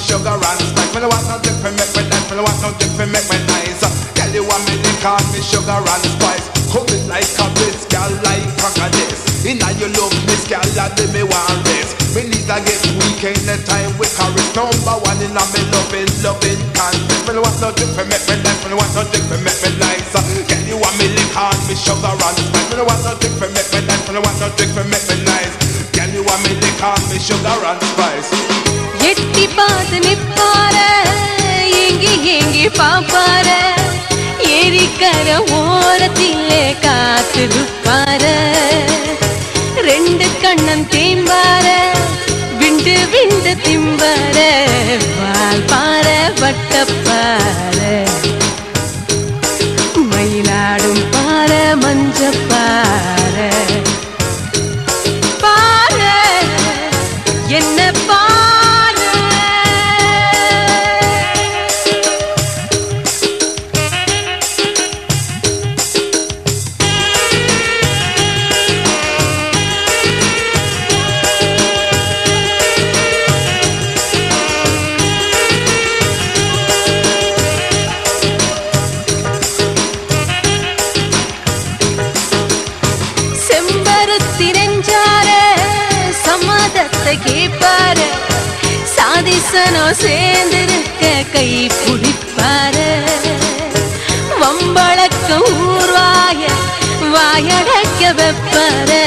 sugar and spice. Me no want no drink for make me nice. Me no want no drink for make me nice. Girl, you want me liquor, me sugar and spice. Coming like a bliss, girl, like a this. Inna your love, miss girl, I do me one race. Me need to get weak in the time with caress. Number one inna me loving, loving contest. Me no want no drink for make me nice. Me no want no drink for make me nice. Girl, you want me liquor, me sugar and spice. Me no want no drink for make me nice. Me no want no drink for make me nice. Girl, you want me liquor, me sugar and spice. எட்டி பார்த்து நிற்பார ஏங்கி ஏங்கி பாப்பார ஏரிக்கர ஓரத்திலே காத்திருப்பார ரெண்டு கண்ணம் தேம்பார விண்டு விண்டு திம்பார. வாழ்பார பார சம்மதத்தை கேட்பாரு சாதிசனோ சேர்ந்திருக்க கை பிடிப்பாரு. வம்பளக்க ஊர்வாய வாயடக்க வெப்பாரு.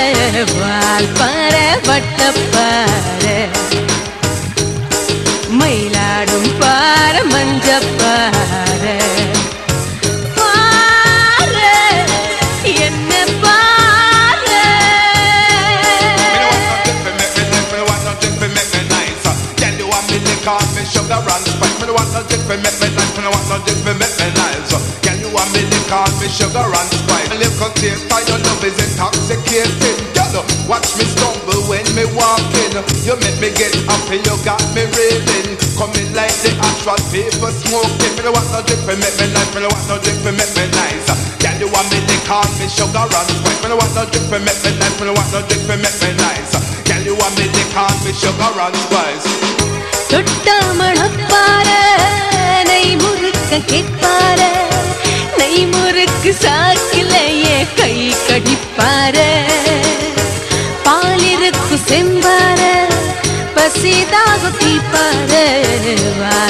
வால் பார வட்டப்பாரு. மயிலாடும் பார மஞ்சப்பார. want no drink for make me life, me want no drink for make me life. Girl, you want me liquor, me sugar and spice. Me live contained by your love is intoxicating. Girl, watch me stumble when me walking. You make me get happy, you got me raving. Coming like the actual paper smoking. Me no want no drink for make me life, me no want no drink for make me nice. Girl, you want me liquor, me sugar and spice. Me no want no drink for make me life, me no want no drink for make me nice. Girl, you want me liquor, me sugar and spice. ದೊಡ್ಡ ಮಣಪ್ಪ கடிப்பார பாலிருக்கு செம்பார. பசிதாக தீப்பார வா.